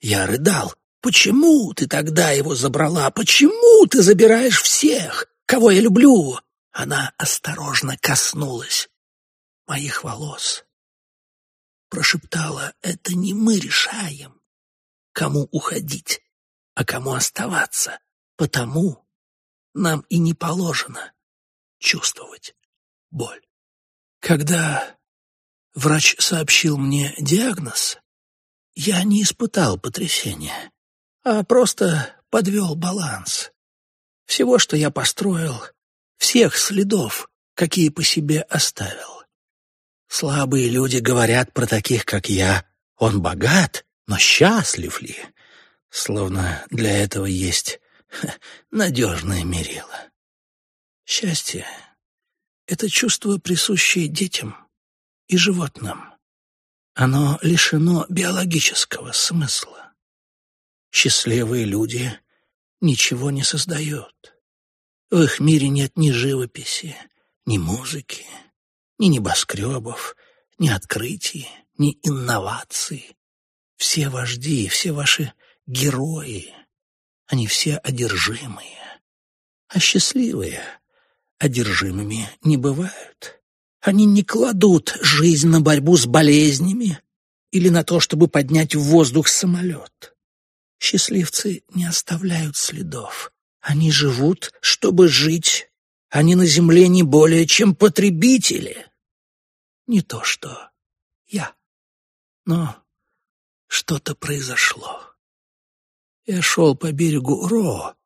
Я рыдал. Почему ты тогда его забрала? Почему ты забираешь всех, кого я люблю? Она осторожно коснулась моих волос. Прошептала, это не мы решаем, кому уходить, а кому оставаться. Потому нам и не положено чувствовать боль. Когда врач сообщил мне диагноз, я не испытал потрясения, а просто подвел баланс. Всего, что я построил, всех следов, какие по себе оставил. Слабые люди говорят про таких, как я. Он богат, но счастлив ли? Словно для этого есть (laughs) надежное мерило. Счастье — это чувство, присущее детям и животным. Оно лишено биологического смысла. Счастливые люди ничего не создают. В их мире нет ни живописи, ни музыки, ни небоскребов, ни открытий, ни инноваций. Все вожди, все ваши герои, они все одержимые. А счастливые одержимыми не бывают. Они не кладут жизнь на борьбу с болезнями или на то, чтобы поднять в воздух самолет. Счастливцы не оставляют следов. Они живут, чтобы жить. Они на земле не более, чем потребители. Не то что я. Но что-то произошло. Я шел по берегу Ро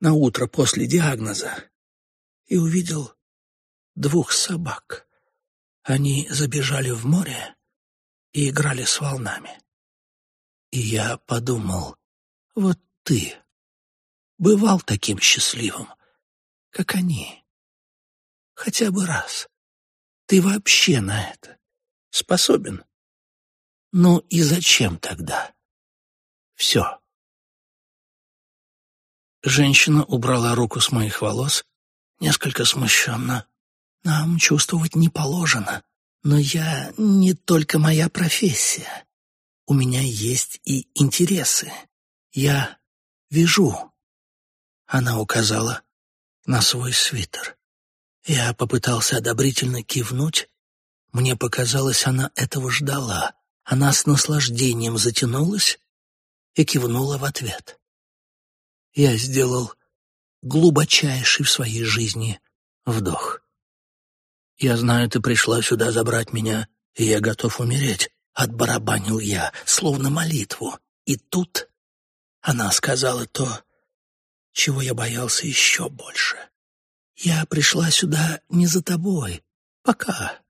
на утро после диагноза и увидел двух собак. Они забежали в море и играли с волнами. И я подумал, вот ты бывал таким счастливым, как они. Хотя бы раз. Ты вообще на это способен? Ну и зачем тогда? Все. Женщина убрала руку с моих волос, несколько смущенно. Нам чувствовать не положено, но я не только моя профессия. У меня есть и интересы. Я вяжу. Она указала на свой свитер. Я попытался одобрительно кивнуть. Мне показалось, она этого ждала. Она с наслаждением затянулась и кивнула в ответ. Я сделал глубочайший в своей жизни вдох. «Я знаю, ты пришла сюда забрать меня, и я готов умереть», — отбарабанил я, словно молитву. И тут она сказала то, чего я боялся еще больше. «Я пришла сюда не за тобой. Пока.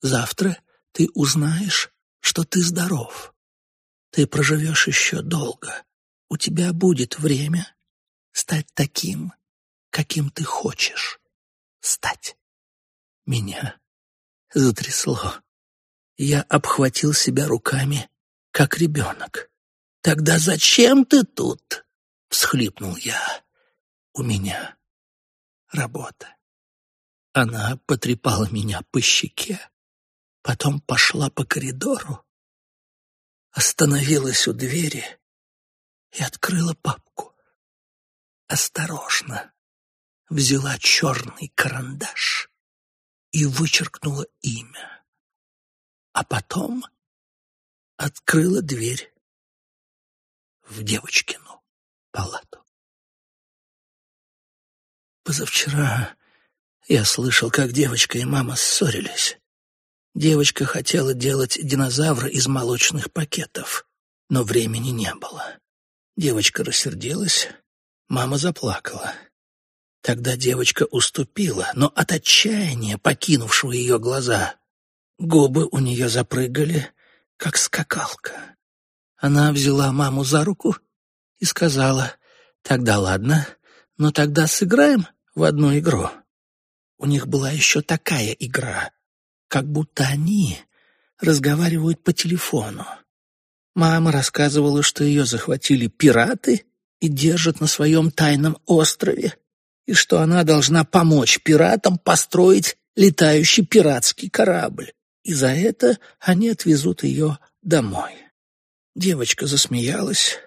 Завтра ты узнаешь, что ты здоров. Ты проживешь еще долго. У тебя будет время стать таким, каким ты хочешь стать. Меня затрясло. Я обхватил себя руками, как ребенок. «Тогда зачем ты тут?» — всхлипнул я. «У меня работа». Она потрепала меня по щеке, потом пошла по коридору, остановилась у двери и открыла папку. Осторожно взяла черный карандаш и вычеркнула имя. А потом открыла дверь в девочкину палату. Позавчера я слышал, как девочка и мама ссорились. Девочка хотела делать динозавра из молочных пакетов, но времени не было. Девочка рассердилась, мама заплакала. Тогда девочка уступила, но от отчаяния, покинувшего ее глаза, губы у нее запрыгали, как скакалка. Она взяла маму за руку и сказала, «Тогда ладно, но тогда сыграем в одну игру». У них была еще такая игра, как будто они разговаривают по телефону. Мама рассказывала, что ее захватили пираты и держат на своем тайном острове, и что она должна помочь пиратам построить летающий пиратский корабль, и за это они отвезут ее домой. Девочка засмеялась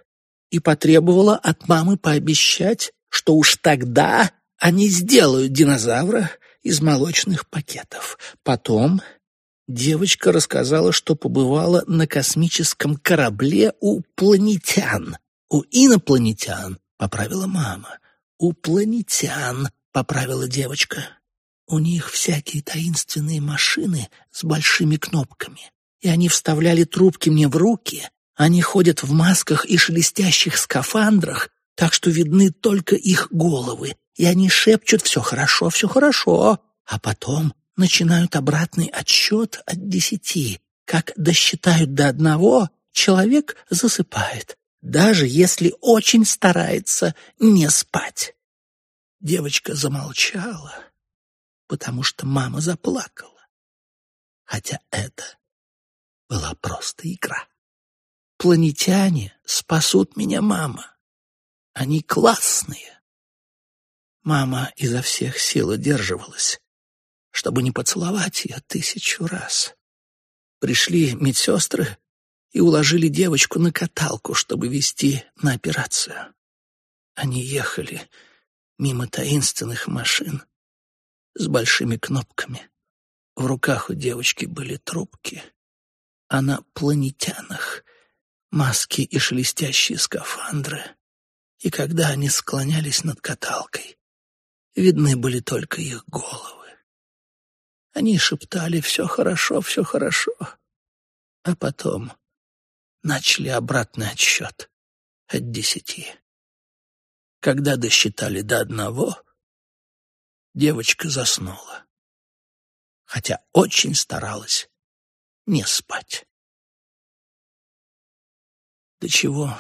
и потребовала от мамы пообещать, что уж тогда они сделают динозавра из молочных пакетов. Потом девочка рассказала, что побывала на космическом корабле у планетян. У инопланетян, поправила мама. У планетян, поправила девочка. У них всякие таинственные машины с большими кнопками. И они вставляли трубки мне в руки. Они ходят в масках и шелестящих скафандрах, так что видны только их головы. И они шепчут «все хорошо, все хорошо», а потом начинают обратный отсчет от десяти. Как досчитают до одного, человек засыпает, даже если очень старается не спать. Девочка замолчала потому что мама заплакала. Хотя это была просто игра. Планетяне спасут меня, мама. Они классные. Мама изо всех сил удерживалась, чтобы не поцеловать ее тысячу раз. Пришли медсестры и уложили девочку на каталку, чтобы везти на операцию. Они ехали мимо таинственных машин, с большими кнопками. В руках у девочки были трубки, а на планетянах маски и шелестящие скафандры. И когда они склонялись над каталкой, видны были только их головы. Они шептали «все хорошо, все хорошо», а потом начали обратный отсчет от десяти. Когда досчитали до одного — девочка заснула, хотя очень старалась не спать. До чего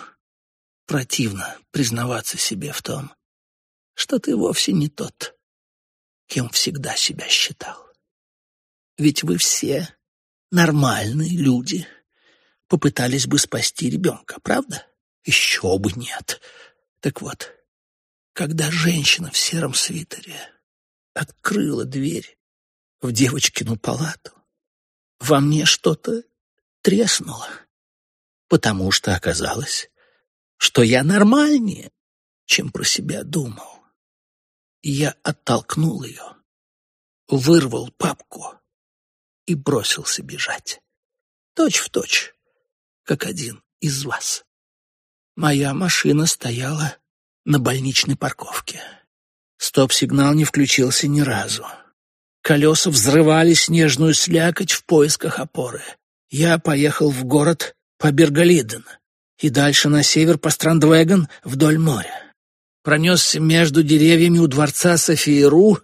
противно признаваться себе в том, что ты вовсе не тот, кем всегда себя считал. Ведь вы все нормальные люди, попытались бы спасти ребенка, правда? Еще бы нет. Так вот, когда женщина в сером свитере открыла дверь в девочкину палату, во мне что-то треснуло, потому что оказалось, что я нормальнее, чем про себя думал. Я оттолкнул ее, вырвал папку и бросился бежать. Точь в точь, как один из вас. Моя машина стояла на больничной парковке. Стоп-сигнал не включился ни разу. Колеса взрывали снежную слякоть в поисках опоры. Я поехал в город по Бергалиден и дальше на север по Страндвеген вдоль моря. Пронесся между деревьями у дворца Софиеру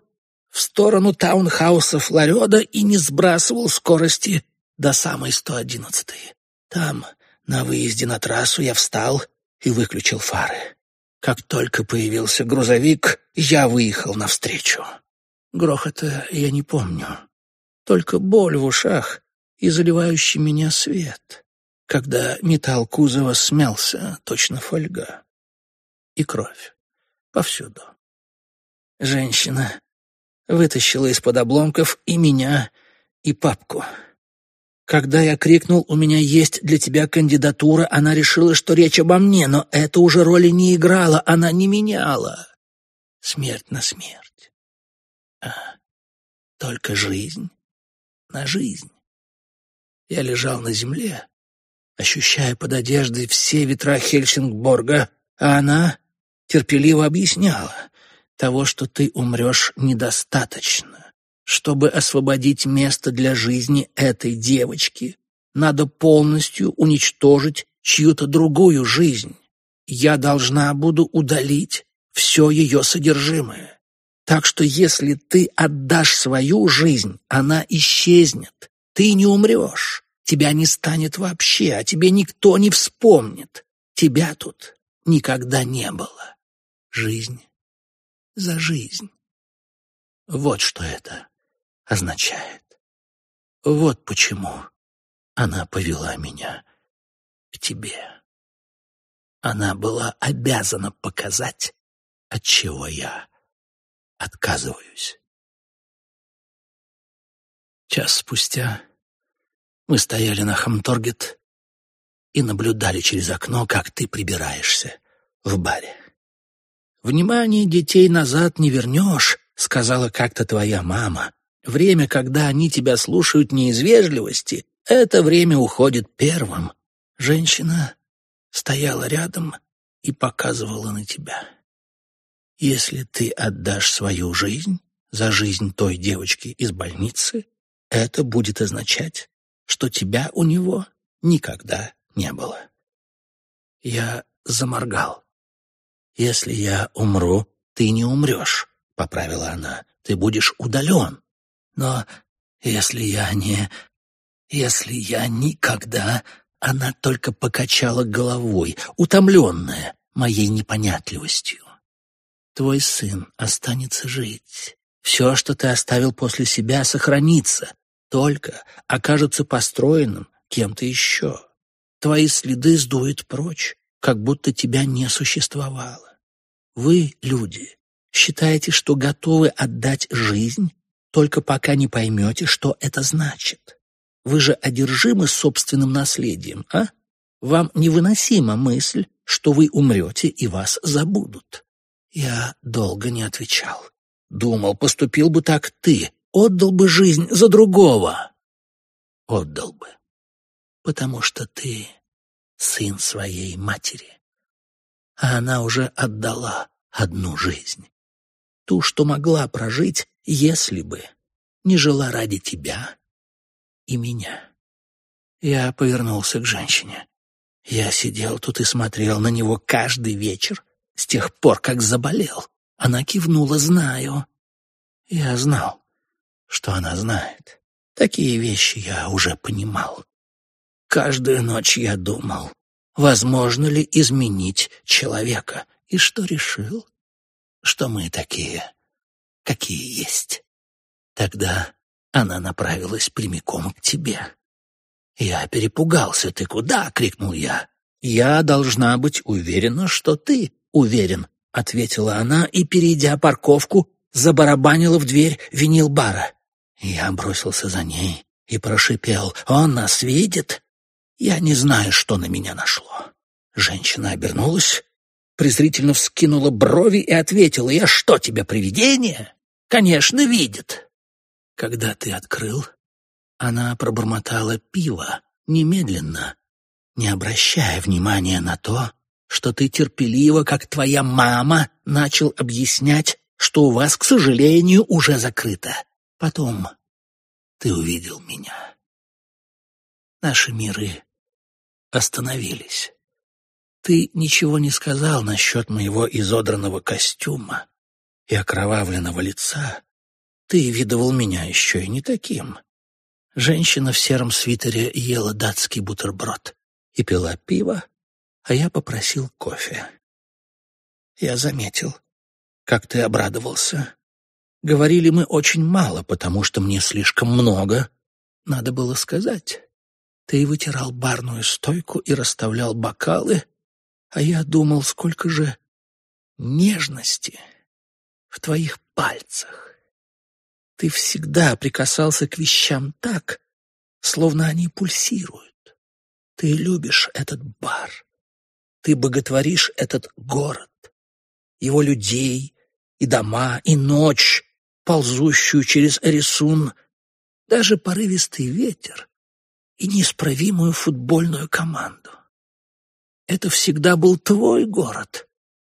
в сторону таунхауса Флорида и не сбрасывал скорости до самой 111-й. Там, на выезде на трассу, я встал и выключил фары. Как только появился грузовик, я выехал навстречу. Грохота я не помню. Только боль в ушах и заливающий меня свет, когда металл кузова смялся, точно фольга. И кровь. Повсюду. Женщина вытащила из-под обломков и меня, и папку. Когда я крикнул «У меня есть для тебя кандидатура», она решила, что речь обо мне, но это уже роли не играла, она не меняла. Смерть на смерть. А только жизнь на жизнь. Я лежал на земле, ощущая под одеждой все ветра Хельсингборга, а она терпеливо объясняла, того, что ты умрешь, недостаточно. Чтобы освободить место для жизни этой девочки, надо полностью уничтожить чью-то другую жизнь. Я должна буду удалить все ее содержимое. Так что если ты отдашь свою жизнь, она исчезнет. Ты не умрешь. Тебя не станет вообще, а тебе никто не вспомнит. Тебя тут никогда не было. Жизнь за жизнь. Вот что это означает. Вот почему она повела меня к тебе. Она была обязана показать, от чего я отказываюсь. Час спустя мы стояли на Хамторгет и наблюдали через окно, как ты прибираешься в баре. «Внимание детей назад не вернешь», — сказала как-то твоя мама. Время, когда они тебя слушают не из вежливости, это время уходит первым. Женщина стояла рядом и показывала на тебя. Если ты отдашь свою жизнь за жизнь той девочки из больницы, это будет означать, что тебя у него никогда не было. Я заморгал. «Если я умру, ты не умрешь», — поправила она. «Ты будешь удален. Но если я не... Если я никогда...» Она только покачала головой, утомленная моей непонятливостью. Твой сын останется жить. Все, что ты оставил после себя, сохранится, только окажется построенным кем-то еще. Твои следы сдует прочь, как будто тебя не существовало. Вы, люди, считаете, что готовы отдать жизнь только пока не поймете, что это значит. Вы же одержимы собственным наследием, а? Вам невыносима мысль, что вы умрете и вас забудут. Я долго не отвечал. Думал, поступил бы так ты, отдал бы жизнь за другого. Отдал бы, потому что ты сын своей матери. А она уже отдала одну жизнь. Ту, что могла прожить если бы не жила ради тебя и меня. Я повернулся к женщине. Я сидел тут и смотрел на него каждый вечер с тех пор, как заболел. Она кивнула «знаю». Я знал, что она знает. Такие вещи я уже понимал. Каждую ночь я думал, возможно ли изменить человека, и что решил, что мы такие какие есть. Тогда она направилась прямиком к тебе. Я перепугался. «Ты куда?» — крикнул я. «Я должна быть уверена, что ты уверен», — ответила она и, перейдя парковку, забарабанила в дверь винил-бара. Я бросился за ней и прошипел. «Он нас видит?» Я не знаю, что на меня нашло. Женщина обернулась, презрительно вскинула брови и ответила. «Я что, тебя привидение?» «Конечно, видит». Когда ты открыл, она пробормотала пиво немедленно, не обращая внимания на то, что ты терпеливо, как твоя мама, начал объяснять, что у вас, к сожалению, уже закрыто. Потом ты увидел меня. Наши миры остановились. Ты ничего не сказал насчет моего изодранного костюма и окровавленного лица. Ты видывал меня еще и не таким. Женщина в сером свитере ела датский бутерброд и пила пиво, а я попросил кофе. Я заметил, как ты обрадовался. Говорили мы очень мало, потому что мне слишком много надо было сказать. Ты вытирал барную стойку и расставлял бокалы, а я думал, сколько же нежности в твоих пальцах. Ты всегда прикасался к вещам так, словно они пульсируют. Ты любишь этот бар. Ты боготворишь этот город, его людей и дома, и ночь, ползущую через Эрисун, даже порывистый ветер и неисправимую футбольную команду. Это всегда был твой город,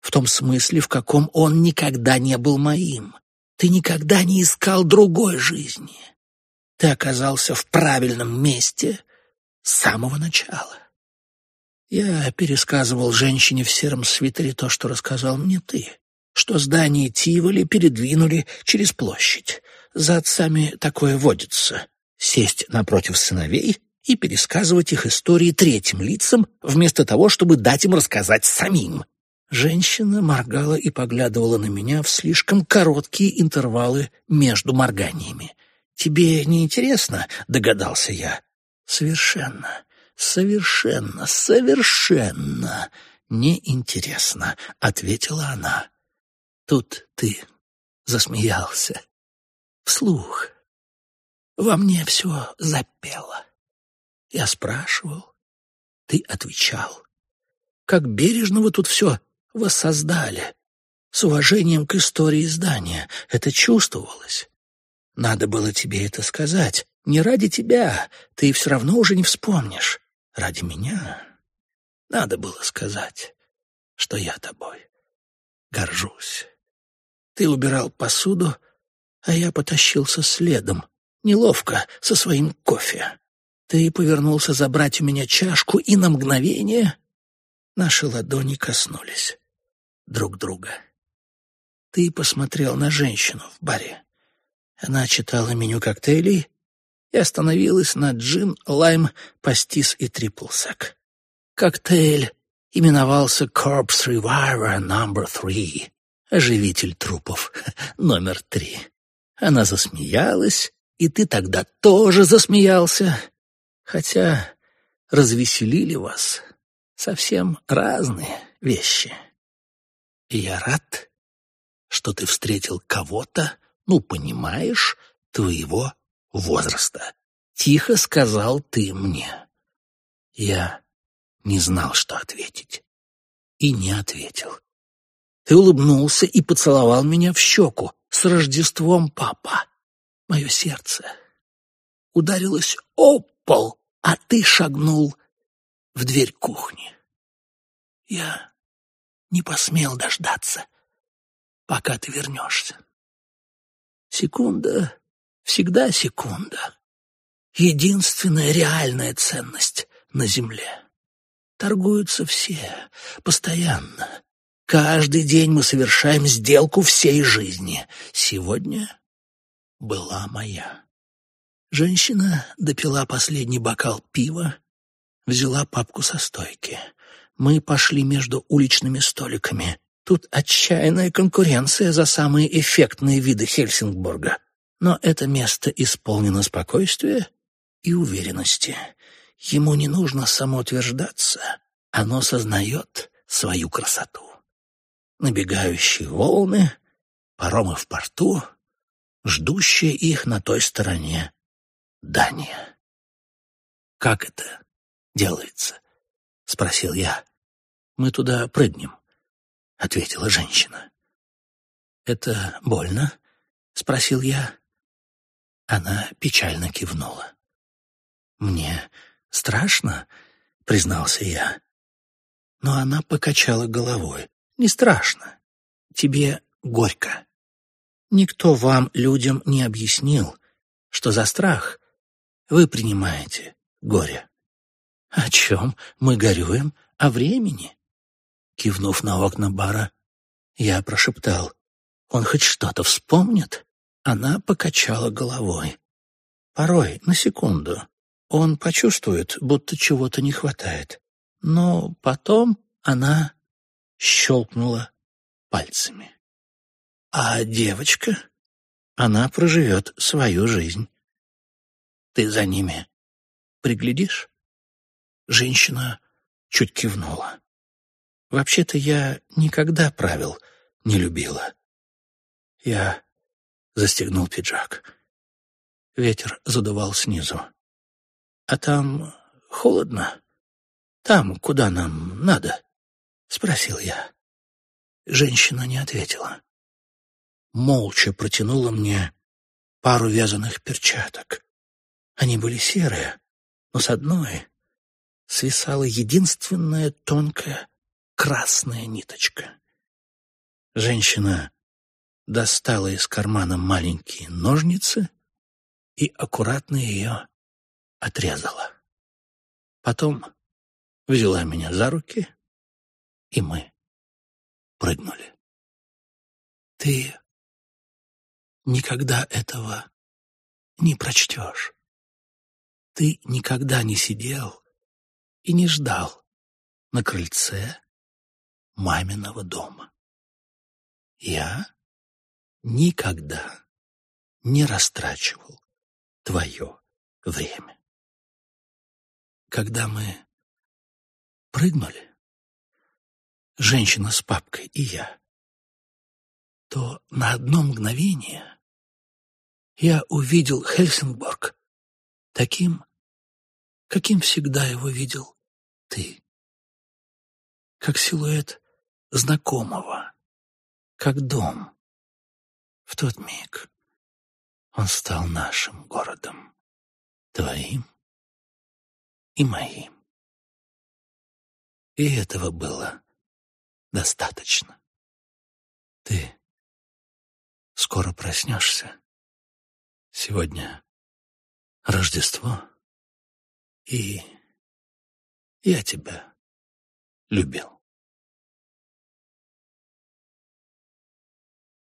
в том смысле, в каком он никогда не был моим. Ты никогда не искал другой жизни. Ты оказался в правильном месте с самого начала. Я пересказывал женщине в сером свитере то, что рассказал мне ты, что здание Тиволи передвинули через площадь. За отцами такое водится — сесть напротив сыновей и пересказывать их истории третьим лицам, вместо того, чтобы дать им рассказать самим. Женщина моргала и поглядывала на меня в слишком короткие интервалы между морганиями. «Тебе не интересно?» — догадался я. «Совершенно, совершенно, совершенно неинтересно», — ответила она. Тут ты засмеялся. Вслух. Во мне все запело. Я спрашивал, ты отвечал. Как бережно вы тут все воссоздали. С уважением к истории здания. Это чувствовалось. Надо было тебе это сказать. Не ради тебя. Ты все равно уже не вспомнишь. Ради меня. Надо было сказать, что я тобой горжусь. Ты убирал посуду, а я потащился следом. Неловко, со своим кофе. Ты повернулся забрать у меня чашку, и на мгновение наши ладони коснулись друг друга. Ты посмотрел на женщину в баре. Она читала меню коктейлей и остановилась на джин, лайм, пастис и триплсек. Коктейль именовался Corpse Reviver No. 3, оживитель трупов (laughs) номер три. Она засмеялась, и ты тогда тоже засмеялся, хотя развеселили вас совсем разные вещи. И я рад, что ты встретил кого-то, ну, понимаешь, твоего возраста. Тихо сказал ты мне. Я не знал, что ответить. И не ответил. Ты улыбнулся и поцеловал меня в щеку. С Рождеством, папа! Мое сердце ударилось о пол, а ты шагнул в дверь кухни. Я не посмел дождаться, пока ты вернешься. Секунда всегда секунда. Единственная реальная ценность на земле. Торгуются все, постоянно. Каждый день мы совершаем сделку всей жизни. Сегодня была моя. Женщина допила последний бокал пива, взяла папку со стойки. Мы пошли между уличными столиками. Тут отчаянная конкуренция за самые эффектные виды Хельсингборга. Но это место исполнено спокойствия и уверенности. Ему не нужно самоутверждаться. Оно сознает свою красоту. набегающие волны, паромы в порту, ждущая их на той стороне Дания. «Как это делается?» — спросил я. «Мы туда прыгнем», — ответила женщина. «Это больно?» — спросил я. Она печально кивнула. «Мне страшно?» — признался я. Но она покачала головой. «Не страшно. Тебе горько. Никто вам, людям, не объяснил, что за страх вы принимаете горе. О чем мы горюем? О времени?» Кивнув на окна бара, я прошептал. «Он хоть что-то вспомнит?» Она покачала головой. Порой, на секунду, он почувствует, будто чего-то не хватает. Но потом она щелкнула пальцами. А девочка, она проживет свою жизнь. Ты за ними приглядишь? Женщина чуть кивнула. Вообще-то я никогда правил не любила. Я застегнул пиджак. Ветер задувал снизу. «А там холодно? Там, куда нам надо?» — спросил я. Женщина не ответила. Молча протянула мне пару вязаных перчаток. Они были серые, но с одной свисала единственная тонкая красная ниточка. Женщина достала из кармана маленькие ножницы и аккуратно ее отрезала. Потом взяла меня за руки, и мы прыгнули. Ты никогда этого не прочтешь. Ты никогда не сидел и не ждал на крыльце маминого дома. Я никогда не растрачивал твое время. Когда мы прыгнули, женщина с папкой и я, то на одно мгновение я увидел Хельсингборг таким, каким всегда его видел ты, как силуэт знакомого, как дом, в тот миг он стал нашим городом, твоим и моим. И этого было достаточно. Ты скоро проснешься. Сегодня Рождество, и я тебя любил.